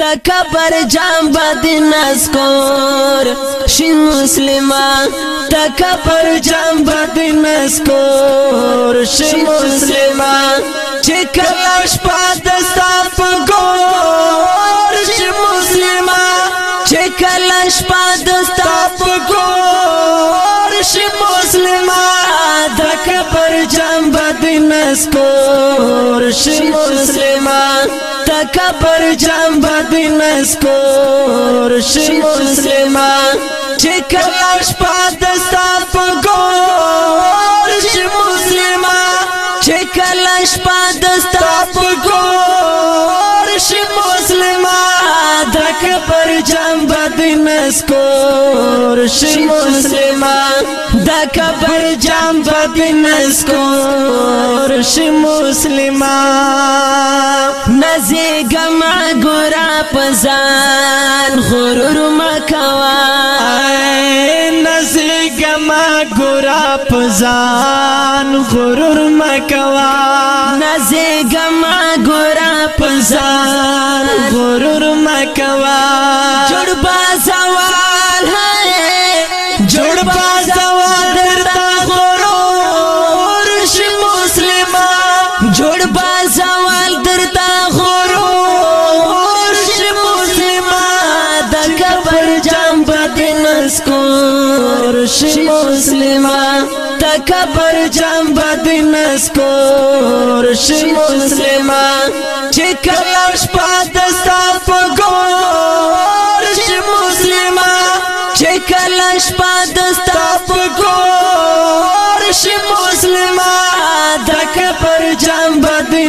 La kabar jamba din ascor și muslima Ta kabar jamba din ascor și muslima Ce călăși pată sta pe gor și muslima Ce călăși pată sta pe gor și muslima Ta kabar jamba din ascor și muslima تا قبر جام باندې نسکور شي مسلمان چې کله شپه د ساپ ګور شي مسلمان چې کله شپه د ساپ ګور شي مسلمان د قبر جام باندې نسکور شي مسلمان کبر جام ببن اسکور شي مسلمان نزي جمع ګرا پزان غرور مکوا نزي جمع ګرا پزان غرور مکوا نزي جمع ګرا پزان غرور مکوا جوړ بازوا شي مسلمان تکبر جام بد نسکور شي مسلمان چې کله شپه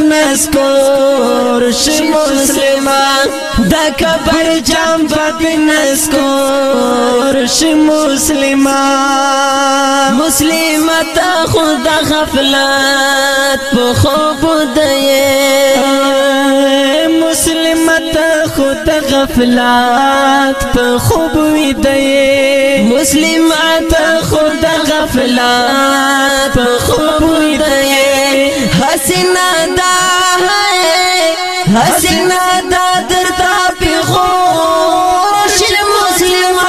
نسکور شي مسلمان دا کبر جام په نسکور شي مسلمان مسلمت خدا غفلت په خوب دې مسلمت خدا غفلت په خوب وي دې مسلمت خدا غفلت په خوب وي دې حسینا دا ہے حسینا دا درتا پی خوش مسلمہ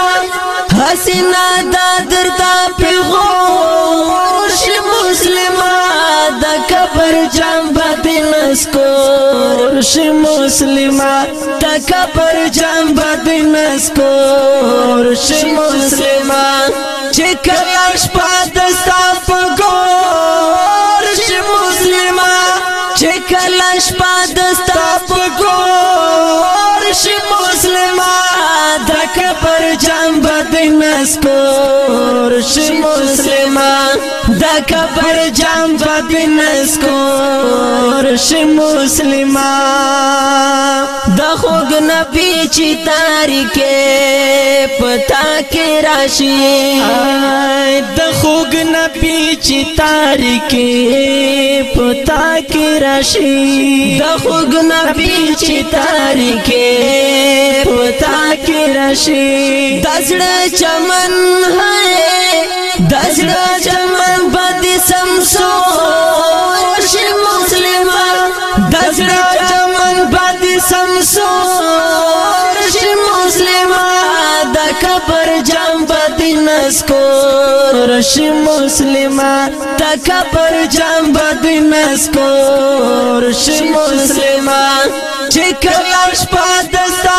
حسینا دا درتا پی خوش مسلمہ دا کبر جنبہ دن اسکورش مسلمہ دا کبر جنبہ دن اسکورش مسلمہ چکلاش پا pa dasta pe gor și musliman قبر جام بدن اسکور شي مسلمان دا قبر جام بدن اسکور شي مسلمان دا خوګ نبی چې تاریکه پتا کې راشي د خوګ نبی چې تاریکه پتا کې راشي د خوګ نبی چې تاریکه پتا کې راشي شي دزړه چمن هي دزړه چمن باندې سمسو شي مسلمان دزړه چمن باندې سمسو شي مسلمان د کبر جام باندې نسکور شي مسلمان د کبر جام باندې نسکور شي مسلمان چې کلاش پاتستا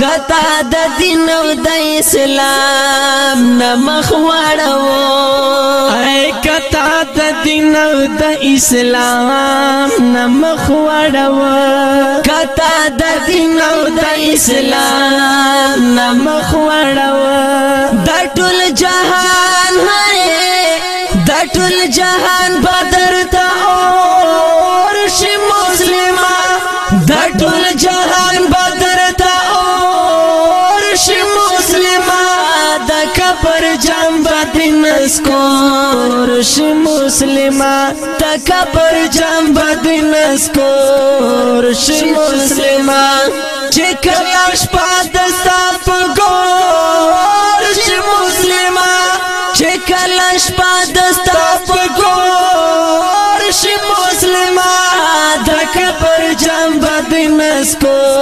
کتا د دین او د اسلام نمخ وړو اے کتا د دین او د اسلام نمخ وړو کتا د دین او د اسلام نسکور شي مسلمان تکبر جام بد نسکور شي مسلمان چې کله شپه د صف ګور شي مسلمان چې کله شپه د صف ګور شي مسلمان تکبر جام بد نسکور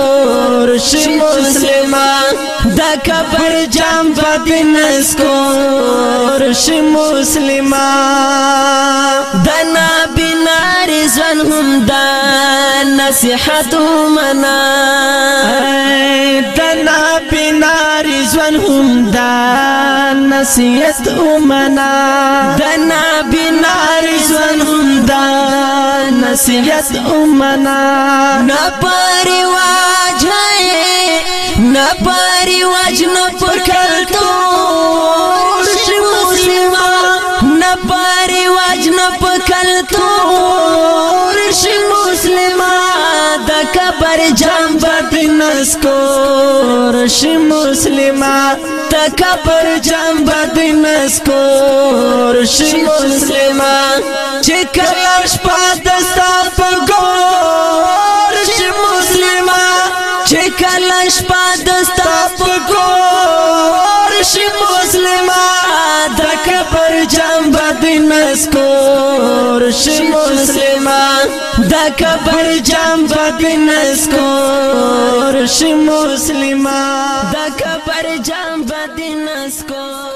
جوړ شي مسلمان دا کبر جام باندې نس کو شي مسلمان دا نبی ناری ځن هم دا نصيحت منا دا نبی ځوان هم دا نصیحت ومنا د نبی نار ځوان هم دا نصیحت ومنا نه پرواج نه پرواج نه پر کلتو شي مسلمان نه پرواج نه پر کلتو جام باندې نسکور شي مسلمان تکبر جام باندې نسکور شي مسلمان چې کله شپه د صف ګور شي مسلمان چې کله پات د صف ګور شي مسلمان تکبر جام باندې نسکور شي مسلمان دا کبر جام باندې نسکور شي مسلمان دا کبر جام باندې نسکور